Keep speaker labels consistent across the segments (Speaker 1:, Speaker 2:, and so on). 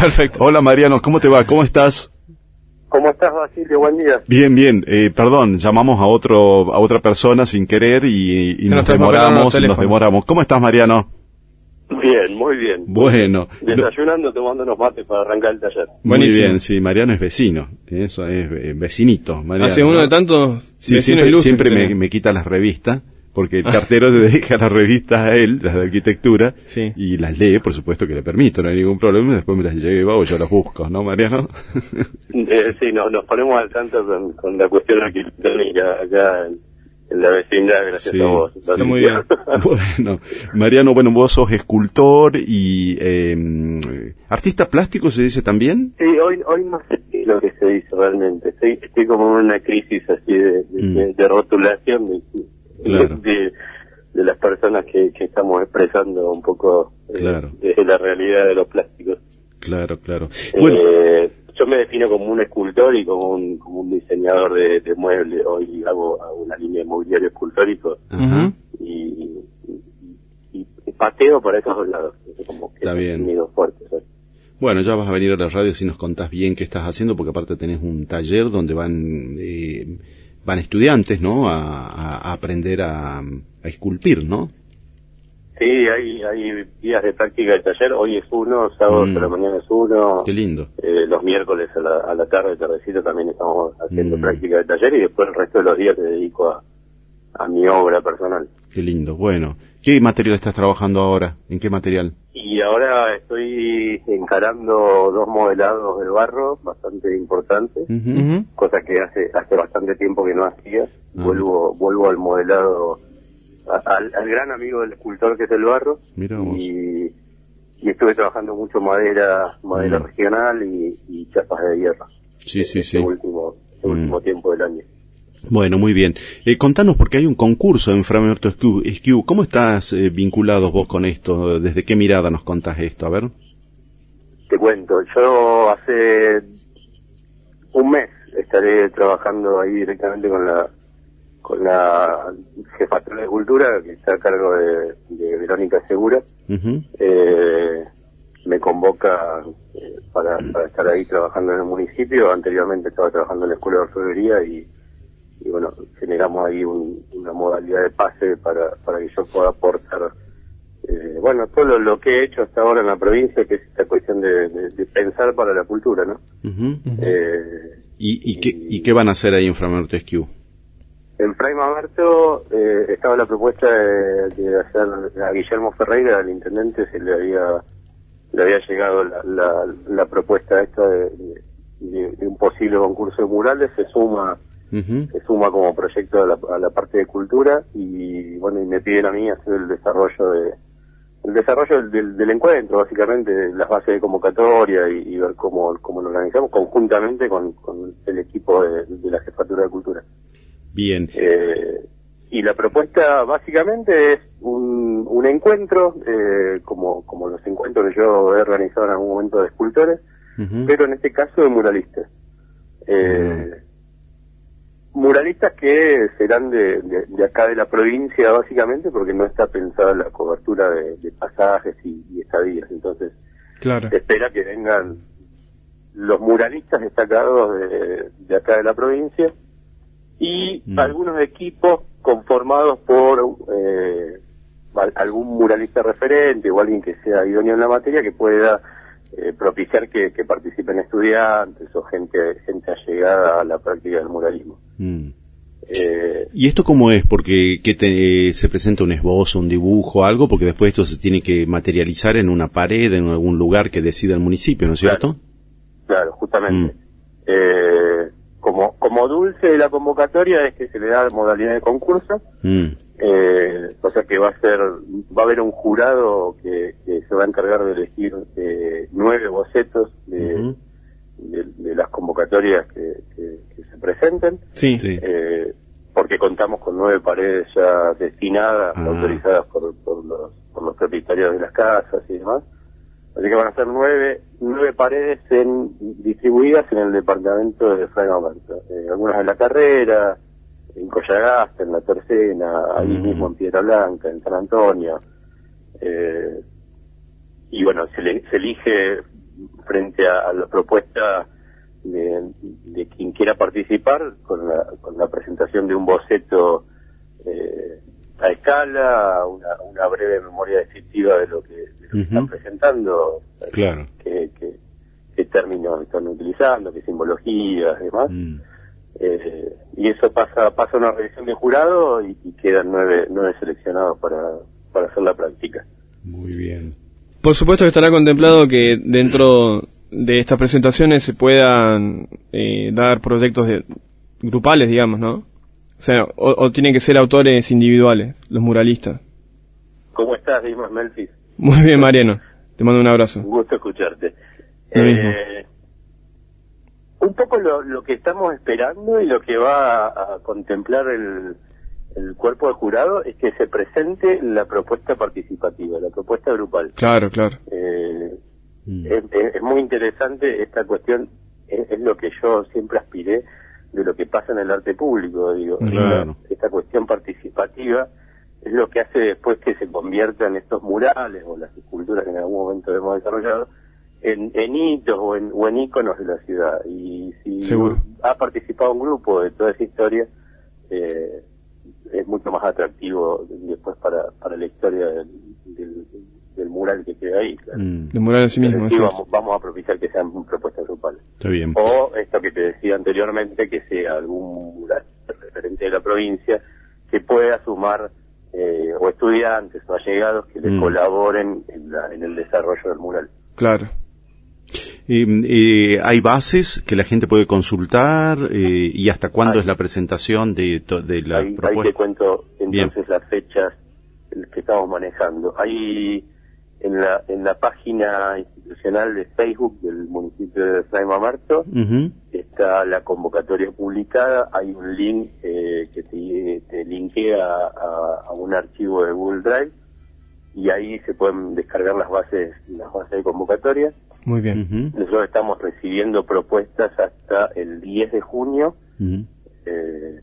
Speaker 1: Perfecto. Hola Mariano, ¿cómo te va? ¿Cómo estás?
Speaker 2: ¿Cómo estás, Basilio? Buen día.
Speaker 1: Bien, bien. Eh, perdón, llamamos a otro a otra persona sin querer y, y nos, demoramos, nos demoramos. ¿Cómo estás, Mariano?
Speaker 2: Bien, muy bien.
Speaker 1: Bueno.
Speaker 2: Desayunando, tomándonos mates para arrancar el taller.
Speaker 1: Muy bien, sí, Mariano es vecino. Eso es eh, vecinito. Mariano,
Speaker 3: Hace uno de tantos
Speaker 1: sí, siempre, siempre me, me, quita las revistas porque el cartero se deja las revistas a él, las de arquitectura, y las lee, por supuesto que le permito, no hay ningún problema, y después me las llevo o yo las busco, ¿no, Mariano?
Speaker 2: eh, sí, no, nos ponemos al tanto con, la cuestión arquitectónica acá en, la vecindad, gracias a vos.
Speaker 3: Está muy bien.
Speaker 1: bueno, Mariano, bueno, vos sos escultor y eh, artista plástico, ¿se dice también?
Speaker 2: Sí, hoy, hoy no sé lo que se dice realmente, estoy, estoy como en una crisis así de, de, mm. de rotulación, de, las personas que, estamos expresando un poco eh, desde la realidad de los plásticos.
Speaker 1: Claro, claro.
Speaker 2: Eh, yo me defino como un escultor y como un, como un diseñador de, muebles. Hoy hago, una línea de mobiliario escultórico y, pateo por esos dos lados. Como
Speaker 1: Está bien.
Speaker 2: Fuertes,
Speaker 1: bueno, ya vas a venir a la radio si nos contás bien qué estás haciendo, porque aparte tenés un taller donde van eh, van estudiantes, ¿no? A, aprender a, esculpir, ¿no?
Speaker 2: Sí, hay, hay días de práctica de taller. Hoy es uno, sábado mm. la mañana es uno.
Speaker 1: Qué lindo.
Speaker 2: Eh, los miércoles a la, a la tarde, tardecito, también estamos haciendo mm. práctica de taller y después el resto de los días te dedico a, a mi obra personal.
Speaker 1: Qué lindo. Bueno, ¿qué material estás trabajando ahora? ¿En qué material?
Speaker 2: Y ahora estoy encarando dos modelados del barro bastante importantes, cosa que hace hace bastante tiempo que no hacía. Ah. Vuelvo vuelvo al modelado, al, gran amigo del escultor que es el barro. Y, y estuve trabajando mucho madera madera mm. regional y, chapas de hierro.
Speaker 1: Sí, sí,
Speaker 2: este
Speaker 1: sí.
Speaker 2: Último, este último tiempo del año.
Speaker 1: Bueno, muy bien. Eh, contanos, porque hay un concurso en Framework SKU. ¿Cómo estás eh, vinculado vos con esto? ¿Desde qué mirada nos contás esto? A ver.
Speaker 2: Te cuento, yo hace un mes estaré trabajando ahí directamente con la con la jefatura de cultura que está a cargo de, Verónica Segura. eh, me convoca eh, para, para, estar ahí trabajando en el municipio. Anteriormente estaba trabajando en la Escuela de Orfebrería y y bueno, generamos ahí una modalidad de pase para, para que yo pueda aportar, eh, bueno, todo lo, que he hecho hasta ahora en la provincia, que es esta cuestión de, pensar para la cultura, ¿no?
Speaker 1: eh, ¿Y, y, qué, ¿Y qué van a hacer ahí en Framaberto SQ?
Speaker 2: En Frame eh, estaba la propuesta de, hacer a Guillermo Ferreira, al intendente, se le había le había llegado la, la, propuesta esta de, de, un posible concurso de murales, se suma se suma como proyecto a la, parte de cultura y bueno, y me piden a mí hacer el desarrollo de el desarrollo del, encuentro, básicamente, las bases de convocatoria y, ver cómo, cómo lo organizamos conjuntamente con, el equipo de, la Jefatura de Cultura.
Speaker 1: Bien.
Speaker 2: Eh, y la propuesta básicamente es un, un encuentro, eh, como, como los encuentros que yo he organizado en algún momento de escultores, pero en este caso de muralistas. Eh, muralistas que serán de, de, acá de la provincia básicamente porque no está pensada la cobertura de, pasajes y, estadías entonces
Speaker 3: claro.
Speaker 2: se espera que vengan los muralistas destacados de, acá de la provincia y mm. algunos equipos conformados por eh, algún muralista referente o alguien que sea idóneo en la materia que pueda eh, propiciar que, participen estudiantes o gente gente allegada a la práctica del muralismo.
Speaker 1: Mm. Eh, ¿Y esto cómo es? Porque que se presenta un esbozo, un dibujo, algo, porque después esto se tiene que materializar en una pared, en algún lugar que decida el municipio, ¿no es cierto?
Speaker 2: Claro, justamente. Mm. Eh, como, como dulce de la convocatoria es que se le da modalidad de concurso. Mm eh, o sea que va a ser, va a haber un jurado que, se va a encargar de elegir eh, nueve bocetos de, de, las convocatorias que, se presenten.
Speaker 3: Sí.
Speaker 2: Eh, porque contamos con nueve paredes ya destinadas, ah. autorizadas por, por, los, por los propietarios de las casas y demás. Así que van a ser nueve, nueve paredes en, distribuidas en el departamento de Fray eh, algunas de la carrera, en Coyagasta, en La Tercena, ahí mm. mismo en Piedra Blanca, en San Antonio. Eh, y bueno, se, se elige frente a, la propuesta de, quien quiera participar con la, con la presentación de un boceto eh, a escala, una, una breve memoria descriptiva de lo que, están presentando,
Speaker 1: claro.
Speaker 2: qué, términos están utilizando, qué simbologías, demás. Mm. Eh, y eso pasa pasa a una revisión de jurado y, quedan nueve, nueve seleccionados para, para hacer la práctica.
Speaker 1: Muy bien.
Speaker 3: Por supuesto que estará contemplado que dentro de estas presentaciones se puedan eh, dar proyectos grupales, digamos, ¿no? O sea, o, tienen que ser autores individuales, los muralistas.
Speaker 2: ¿Cómo estás, Dimas Melfis?
Speaker 3: Muy bien, Mariano. Te mando un abrazo.
Speaker 2: Un gusto escucharte. Eh, un poco lo, lo, que estamos esperando y lo que va a, contemplar el, el, cuerpo de jurado es que se presente la propuesta participativa, la propuesta grupal.
Speaker 3: Claro, claro.
Speaker 2: Eh, mm. es, muy interesante esta cuestión, es, lo que yo siempre aspiré de lo que pasa en el arte público, digo. Esta cuestión participativa es lo que hace después que se conviertan estos murales o las esculturas que en algún momento hemos desarrollado en, en hitos o en, o en íconos de la ciudad. Y si ha participado un grupo de toda esa historia, eh, es mucho más atractivo después para, para la historia del, del, mural que queda ahí.
Speaker 3: Mm. El mural en sí mismo.
Speaker 2: vamos, vamos, a propiciar que sean propuestas grupales.
Speaker 1: Está bien.
Speaker 2: O esto que te decía anteriormente, que sea algún mural referente de la provincia que pueda sumar eh, o estudiantes o allegados que le mm. colaboren en, la, en el desarrollo del mural.
Speaker 3: Claro.
Speaker 1: Eh, ¿Hay bases que la gente puede consultar eh, y hasta cuándo es la presentación de, de la propuesta?
Speaker 2: Ahí te cuento entonces las fechas que estamos manejando. Hay en la, en la página institucional de Facebook del municipio de Saima Marto está la convocatoria publicada, hay un link eh, que te, te linkea a, a, un archivo de Google Drive y ahí se pueden descargar las bases las bases de convocatoria
Speaker 3: muy bien.
Speaker 2: Nosotros estamos recibiendo propuestas hasta el 10 de junio, eh,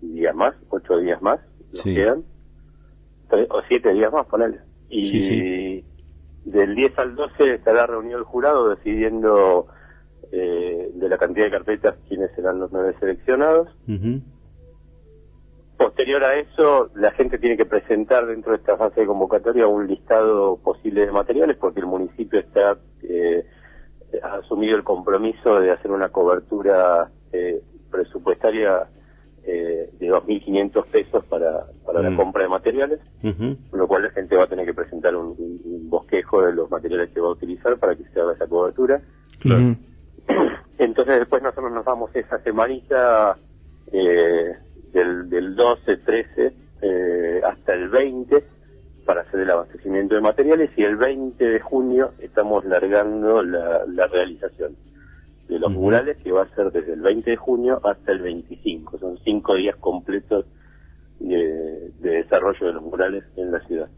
Speaker 2: días más, ocho días más, nos quedan, o siete días más, ponele. Y del 10 al 12 estará reunido el jurado decidiendo eh, de la cantidad de carpetas quiénes serán los nueve seleccionados. Posterior a eso, la gente tiene que presentar dentro de esta fase de convocatoria un listado posible de materiales porque el municipio está eh, ha asumido el compromiso de hacer una cobertura eh, presupuestaria eh, de 2.500 pesos para, para la mm. compra de materiales, con lo cual la gente va a tener que presentar un, bosquejo de los materiales que va a utilizar para que se haga esa cobertura. Entonces después nosotros nos damos esa semanita eh, del, del 12, 13 eh, hasta el 20 para hacer el abastecimiento de materiales y el 20 de junio estamos largando la, realización de los murales que va a ser desde el 20 de junio hasta el 25. Son cinco días completos de, desarrollo de los murales en la ciudad.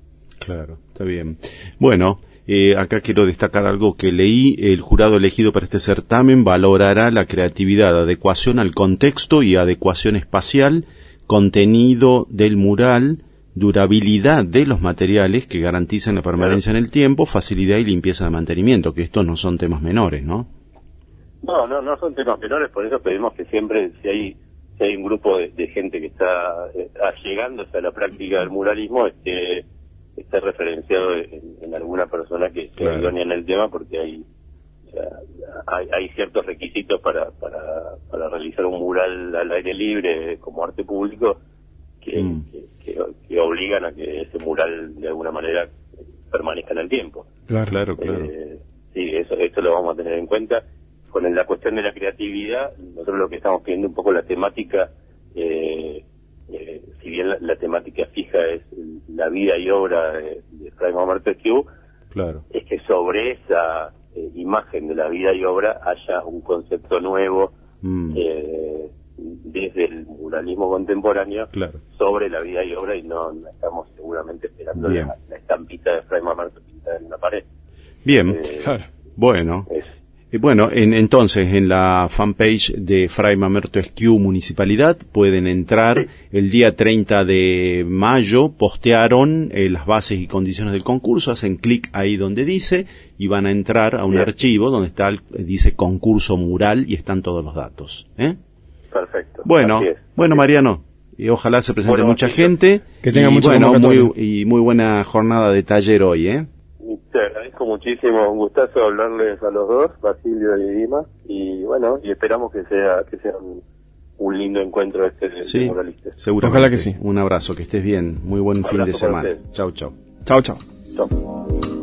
Speaker 1: Claro, está bien. Bueno, eh, acá quiero destacar algo que leí. El jurado elegido para este certamen valorará la creatividad, adecuación al contexto y adecuación espacial, contenido del mural, durabilidad de los materiales que garantizan la permanencia en el tiempo, facilidad y limpieza de mantenimiento, que estos no son temas menores, ¿no?
Speaker 2: No, no, no son temas menores, por eso pedimos que siempre, si hay, si hay un grupo de, gente que está eh, llegándose a la práctica del muralismo, esté, esté referenciado en, alguna persona que esté en el tema, porque hay, hay, hay, ciertos requisitos para, para, para realizar un mural al aire libre como arte público Mm. que, que, obligan a que ese mural de alguna manera permanezca en el tiempo.
Speaker 1: Claro, claro, claro. Eh,
Speaker 2: sí, eso, esto lo vamos a tener en cuenta. Con la cuestión de la creatividad, nosotros lo que estamos pidiendo un poco la temática, eh, eh, si bien la, temática fija es la vida y obra de, de Frank
Speaker 1: claro.
Speaker 2: es que sobre esa imagen de la vida y obra haya un concepto nuevo, mm desde el muralismo contemporáneo sobre la vida y obra y no, estamos seguramente esperando la, estampita de Fray pintada en una pared.
Speaker 1: Bien, eh, bueno. Eh, bueno, en, entonces en la fanpage de Fray Mamerto Esquiu Municipalidad pueden entrar el día 30 de mayo, postearon eh, las bases y condiciones del concurso, hacen clic ahí donde dice y van a entrar a un
Speaker 2: Bien.
Speaker 1: archivo donde está el- dice concurso mural y están todos los datos. ¿eh?
Speaker 2: Perfecto.
Speaker 1: Bueno,
Speaker 2: Así es.
Speaker 1: bueno. Mariano, y ojalá se presente
Speaker 2: Bueno,
Speaker 1: mucha gente.
Speaker 3: Que tenga
Speaker 1: y
Speaker 3: mucha
Speaker 1: bueno, muy, y muy buena jornada de taller hoy, ¿eh?
Speaker 2: Te agradezco muchísimo, un gustazo hablarles a los dos, Basilio y Dima, y bueno, y esperamos que sea que sea un, un lindo encuentro este de,
Speaker 1: Sí, seguramente.
Speaker 3: Ojalá que sí.
Speaker 1: Un abrazo, que estés bien. Muy buen fin de semana. Chau, chau.
Speaker 3: Chao, chao.
Speaker 2: Chao.